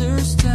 understood.